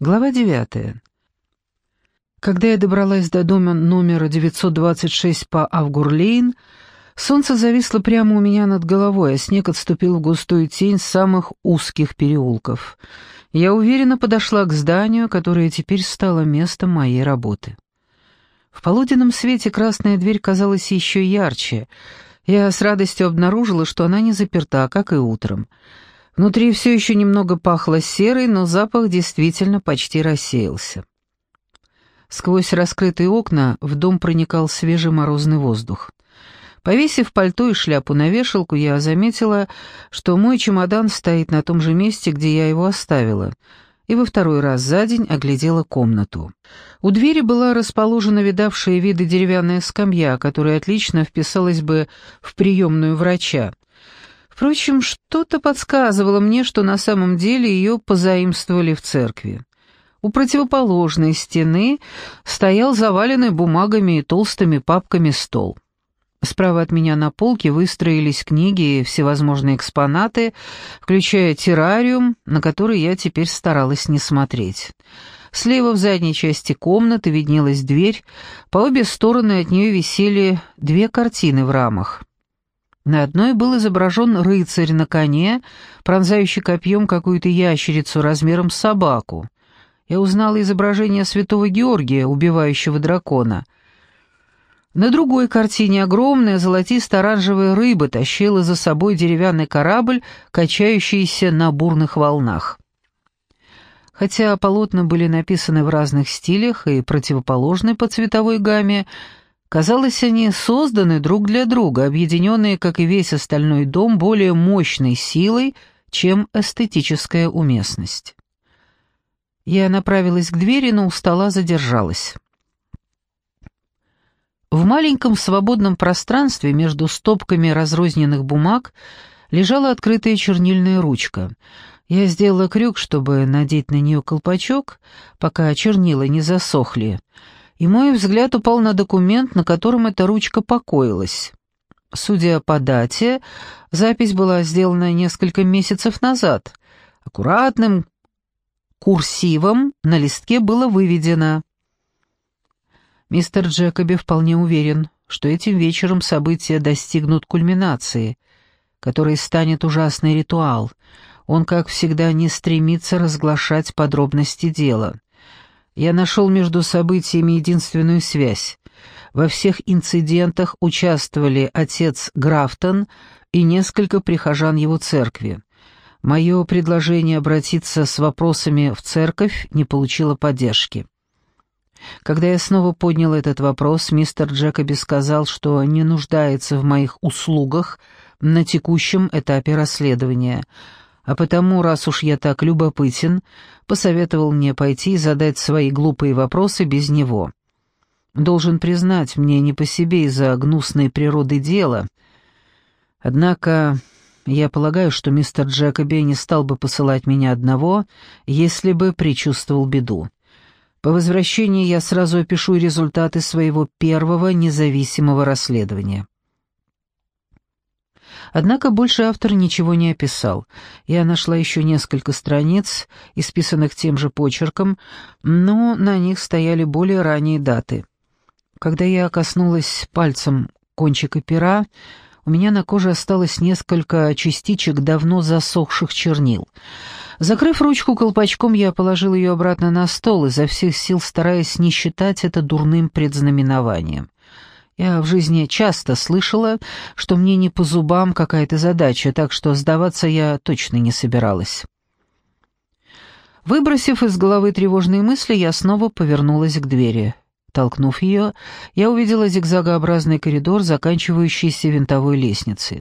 Глава девятая. Когда я добралась до дома номера 926 по Авгурлейн, солнце зависло прямо у меня над головой, а снег отступил в густую тень самых узких переулков. Я уверенно подошла к зданию, которое теперь стало местом моей работы. В полуденном свете красная дверь казалась еще ярче. Я с радостью обнаружила, что она не заперта, как и утром. Внутри все еще немного пахло серой, но запах действительно почти рассеялся. Сквозь раскрытые окна в дом проникал свежий морозный воздух. Повесив пальто и шляпу на вешалку, я заметила, что мой чемодан стоит на том же месте, где я его оставила, и во второй раз за день оглядела комнату. У двери была расположена видавшая виды деревянная скамья, которая отлично вписалась бы в приемную врача. Впрочем, что-то подсказывало мне, что на самом деле ее позаимствовали в церкви. У противоположной стены стоял заваленный бумагами и толстыми папками стол. Справа от меня на полке выстроились книги и всевозможные экспонаты, включая террариум, на который я теперь старалась не смотреть. Слева в задней части комнаты виднелась дверь, по обе стороны от нее висели две картины в рамах. На одной был изображен рыцарь на коне, пронзающий копьем какую-то ящерицу размером с собаку. Я узнала изображение святого Георгия, убивающего дракона. На другой картине огромная золотисто-оранжевая рыба тащила за собой деревянный корабль, качающийся на бурных волнах. Хотя полотна были написаны в разных стилях и противоположны по цветовой гамме, Казалось, они созданы друг для друга, объединенные, как и весь остальной дом, более мощной силой, чем эстетическая уместность. Я направилась к двери, но у стола задержалась. В маленьком свободном пространстве между стопками разрозненных бумаг лежала открытая чернильная ручка. Я сделала крюк, чтобы надеть на нее колпачок, пока чернила не засохли, и мой взгляд упал на документ, на котором эта ручка покоилась. Судя по дате, запись была сделана несколько месяцев назад. Аккуратным курсивом на листке было выведено «Мистер Джекоби вполне уверен, что этим вечером события достигнут кульминации, которой станет ужасный ритуал. Он, как всегда, не стремится разглашать подробности дела». Я нашел между событиями единственную связь. Во всех инцидентах участвовали отец Графтон и несколько прихожан его церкви. Мое предложение обратиться с вопросами в церковь не получило поддержки. Когда я снова поднял этот вопрос, мистер Джекоби сказал, что не нуждается в моих услугах на текущем этапе расследования — а потому, раз уж я так любопытен, посоветовал мне пойти и задать свои глупые вопросы без него. Должен признать, мне не по себе из-за гнусной природы дела. Однако я полагаю, что мистер Джекоби не стал бы посылать меня одного, если бы предчувствовал беду. По возвращении я сразу опишу результаты своего первого независимого расследования. Однако больше автор ничего не описал. Я нашла еще несколько страниц, исписанных тем же почерком, но на них стояли более ранние даты. Когда я коснулась пальцем кончика пера, у меня на коже осталось несколько частичек давно засохших чернил. Закрыв ручку колпачком, я положил ее обратно на стол, изо всех сил стараясь не считать это дурным предзнаменованием. Я в жизни часто слышала, что мне не по зубам какая-то задача, так что сдаваться я точно не собиралась. Выбросив из головы тревожные мысли, я снова повернулась к двери. Толкнув ее, я увидела зигзагообразный коридор, заканчивающийся винтовой лестницей.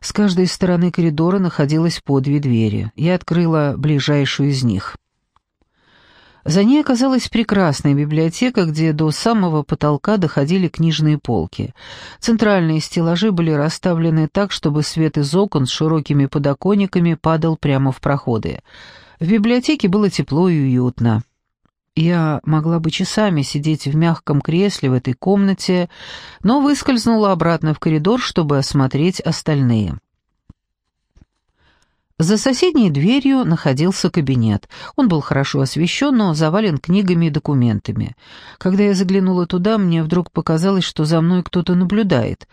С каждой стороны коридора находилось по две двери. Я открыла ближайшую из них — за ней оказалась прекрасная библиотека, где до самого потолка доходили книжные полки. Центральные стеллажи были расставлены так, чтобы свет из окон с широкими подоконниками падал прямо в проходы. В библиотеке было тепло и уютно. Я могла бы часами сидеть в мягком кресле в этой комнате, но выскользнула обратно в коридор, чтобы осмотреть остальные. За соседней дверью находился кабинет. Он был хорошо освещен, но завален книгами и документами. Когда я заглянула туда, мне вдруг показалось, что за мной кто-то наблюдает.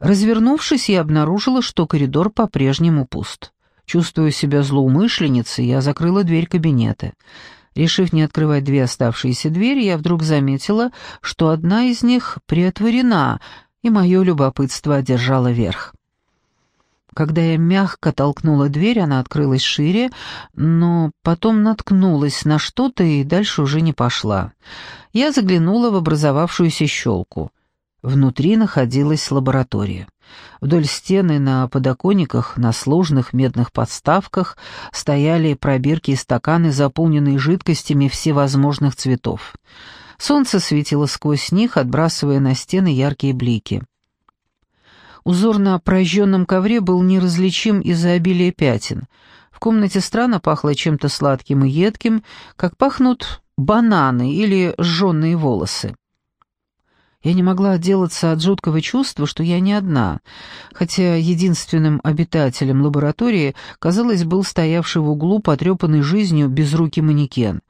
Развернувшись, я обнаружила, что коридор по-прежнему пуст. Чувствуя себя злоумышленницей, я закрыла дверь кабинета. Решив не открывать две оставшиеся двери, я вдруг заметила, что одна из них приотворена, и мое любопытство одержало верх. Когда я мягко толкнула дверь, она открылась шире, но потом наткнулась на что-то и дальше уже не пошла. Я заглянула в образовавшуюся щелку. Внутри находилась лаборатория. Вдоль стены на подоконниках на сложных медных подставках стояли пробирки и стаканы, заполненные жидкостями всевозможных цветов. Солнце светило сквозь них, отбрасывая на стены яркие блики. Узор на прожженном ковре был неразличим из-за обилия пятен. В комнате странно пахло чем-то сладким и едким, как пахнут бананы или сжженные волосы. Я не могла отделаться от жуткого чувства, что я не одна, хотя единственным обитателем лаборатории, казалось, был стоявший в углу, потрепанный жизнью, безрукий манекен.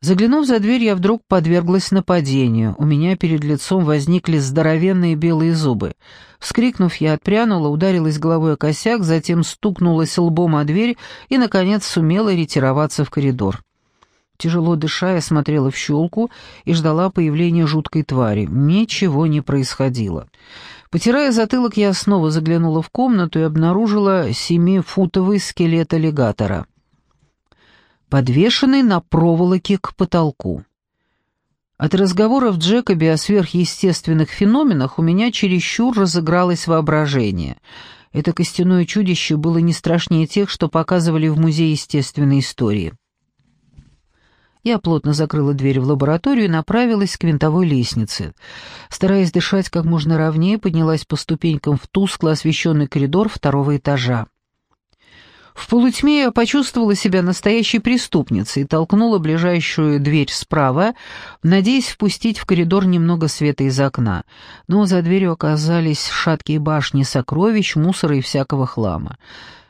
Заглянув за дверь, я вдруг подверглась нападению. У меня перед лицом возникли здоровенные белые зубы. Вскрикнув, я отпрянула, ударилась головой о косяк, затем стукнулась лбом о дверь и, наконец, сумела ретироваться в коридор. Тяжело дыша, я смотрела в щелку и ждала появления жуткой твари. Ничего не происходило. Потирая затылок, я снова заглянула в комнату и обнаружила семифутовый скелет аллигатора подвешенный на проволоке к потолку. От разговоров Джекоби о сверхъестественных феноменах у меня чересчур разыгралось воображение. Это костяное чудище было не страшнее тех, что показывали в Музее естественной истории. Я плотно закрыла дверь в лабораторию и направилась к винтовой лестнице. Стараясь дышать как можно ровнее, поднялась по ступенькам в тускло освещенный коридор второго этажа. В полутьме я почувствовала себя настоящей преступницей и толкнула ближайшую дверь справа, надеясь впустить в коридор немного света из окна. Но за дверью оказались шаткие башни сокровищ, мусора и всякого хлама.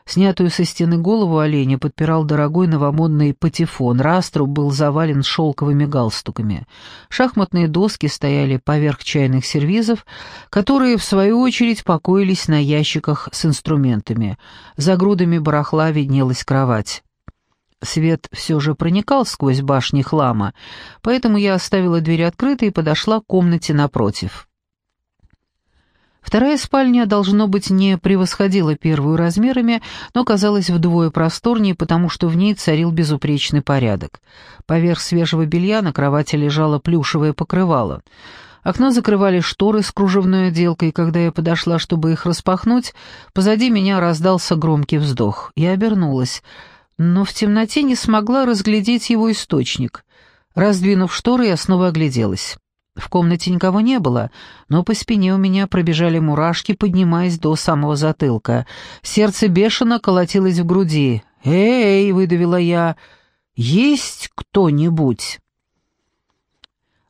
Снятую со стены голову оленя подпирал дорогой новомодный патефон, раструб был завален шелковыми галстуками. Шахматные доски стояли поверх чайных сервизов, которые, в свою очередь, покоились на ящиках с инструментами. За грудами барахла виднелась кровать. Свет все же проникал сквозь башни хлама, поэтому я оставила дверь открытой и подошла к комнате напротив. Вторая спальня, должно быть, не превосходила первую размерами, но казалась вдвое просторнее, потому что в ней царил безупречный порядок. Поверх свежего белья на кровати лежало плюшевое покрывало. Окно закрывали шторы с кружевной отделкой, и когда я подошла, чтобы их распахнуть, позади меня раздался громкий вздох. Я обернулась, но в темноте не смогла разглядеть его источник. Раздвинув шторы, я снова огляделась. В комнате никого не было, но по спине у меня пробежали мурашки, поднимаясь до самого затылка. Сердце бешено колотилось в груди. «Эй!» — выдавила я. «Есть кто-нибудь?»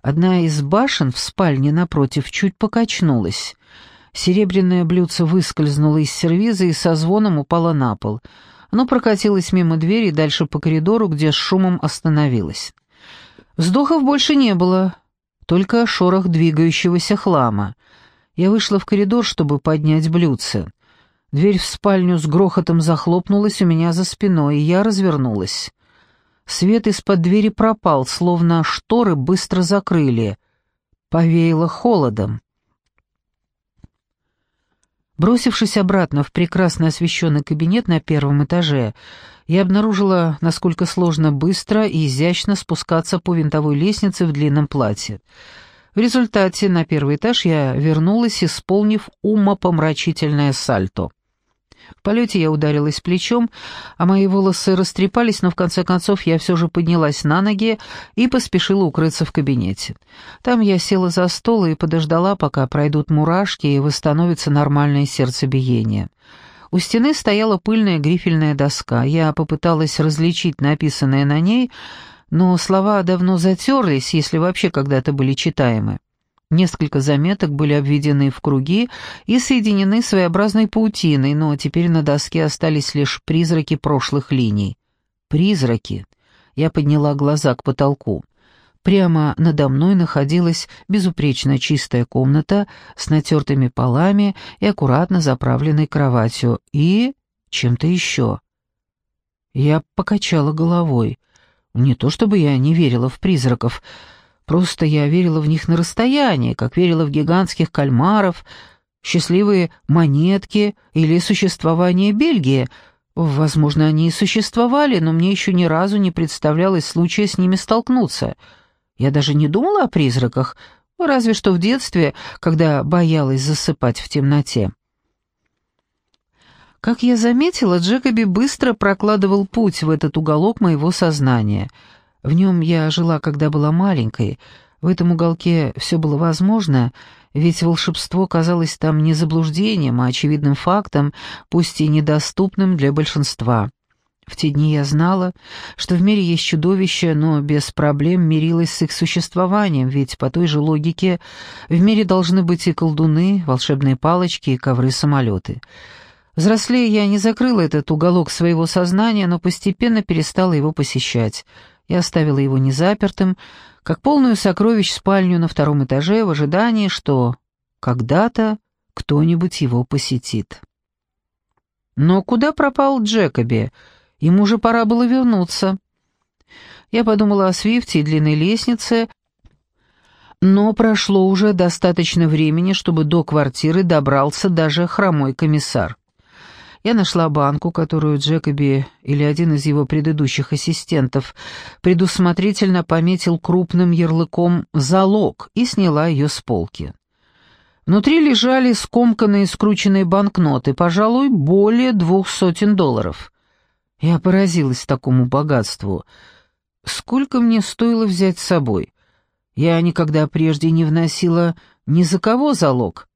Одна из башен в спальне напротив чуть покачнулась. Серебряное блюдце выскользнуло из сервиза и со звоном упало на пол. Оно прокатилось мимо двери и дальше по коридору, где с шумом остановилось. Вздохов больше не было, только шорох двигающегося хлама. Я вышла в коридор, чтобы поднять блюдце. Дверь в спальню с грохотом захлопнулась у меня за спиной, и я развернулась. Свет из-под двери пропал, словно шторы быстро закрыли. Повеяло холодом. Бросившись обратно в прекрасно освещенный кабинет на первом этаже, я обнаружила, насколько сложно быстро и изящно спускаться по винтовой лестнице в длинном платье. В результате на первый этаж я вернулась, исполнив умопомрачительное сальто. В полете я ударилась плечом, а мои волосы растрепались, но в конце концов я все же поднялась на ноги и поспешила укрыться в кабинете. Там я села за стол и подождала, пока пройдут мурашки и восстановится нормальное сердцебиение. У стены стояла пыльная грифельная доска. Я попыталась различить написанное на ней, но слова давно затерлись, если вообще когда-то были читаемы. Несколько заметок были обведены в круги и соединены своеобразной паутиной, но теперь на доске остались лишь призраки прошлых линий. Призраки. Я подняла глаза к потолку. Прямо надо мной находилась безупречно чистая комната с натертыми полами и аккуратно заправленной кроватью и чем-то еще. Я покачала головой. Не то чтобы я не верила в призраков, Просто я верила в них на расстоянии, как верила в гигантских кальмаров, счастливые монетки или существование Бельгии. Возможно, они и существовали, но мне еще ни разу не представлялось случая с ними столкнуться. Я даже не думала о призраках, разве что в детстве, когда боялась засыпать в темноте. Как я заметила, Джекоби быстро прокладывал путь в этот уголок моего сознания — в нем я жила, когда была маленькой. В этом уголке все было возможно, ведь волшебство казалось там не заблуждением, а очевидным фактом, пусть и недоступным для большинства. В те дни я знала, что в мире есть чудовища, но без проблем мирилась с их существованием, ведь по той же логике в мире должны быть и колдуны, волшебные палочки и ковры-самолеты. Взрослея я не закрыла этот уголок своего сознания, но постепенно перестала его посещать — и оставила его незапертым, как полную сокровищ спальню на втором этаже в ожидании, что когда-то кто-нибудь его посетит. Но куда пропал Джекоби? Ему же пора было вернуться. Я подумала о Свифте и длинной лестнице, но прошло уже достаточно времени, чтобы до квартиры добрался даже хромой комиссар. Я нашла банку, которую Джекоби или один из его предыдущих ассистентов предусмотрительно пометил крупным ярлыком «залог» и сняла ее с полки. Внутри лежали скомканные скрученные банкноты, пожалуй, более двух сотен долларов. Я поразилась такому богатству. Сколько мне стоило взять с собой? Я никогда прежде не вносила ни за кого залог.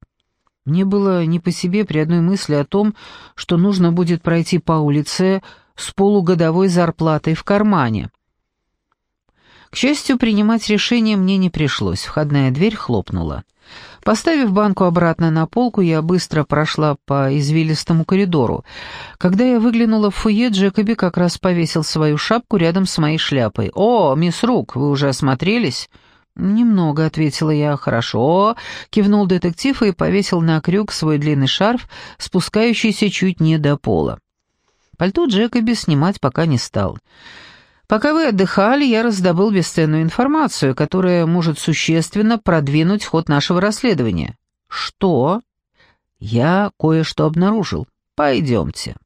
Мне было не по себе при одной мысли о том, что нужно будет пройти по улице с полугодовой зарплатой в кармане. К счастью, принимать решение мне не пришлось, входная дверь хлопнула. Поставив банку обратно на полку, я быстро прошла по извилистому коридору. Когда я выглянула в фойе, Джекоби как раз повесил свою шапку рядом с моей шляпой. «О, мисс Рук, вы уже осмотрелись?» «Немного», — ответила я. «Хорошо», — кивнул детектив и повесил на крюк свой длинный шарф, спускающийся чуть не до пола. Пальто Джекоби снимать пока не стал. «Пока вы отдыхали, я раздобыл бесценную информацию, которая может существенно продвинуть ход нашего расследования». «Что?» «Я кое-что обнаружил. Пойдемте».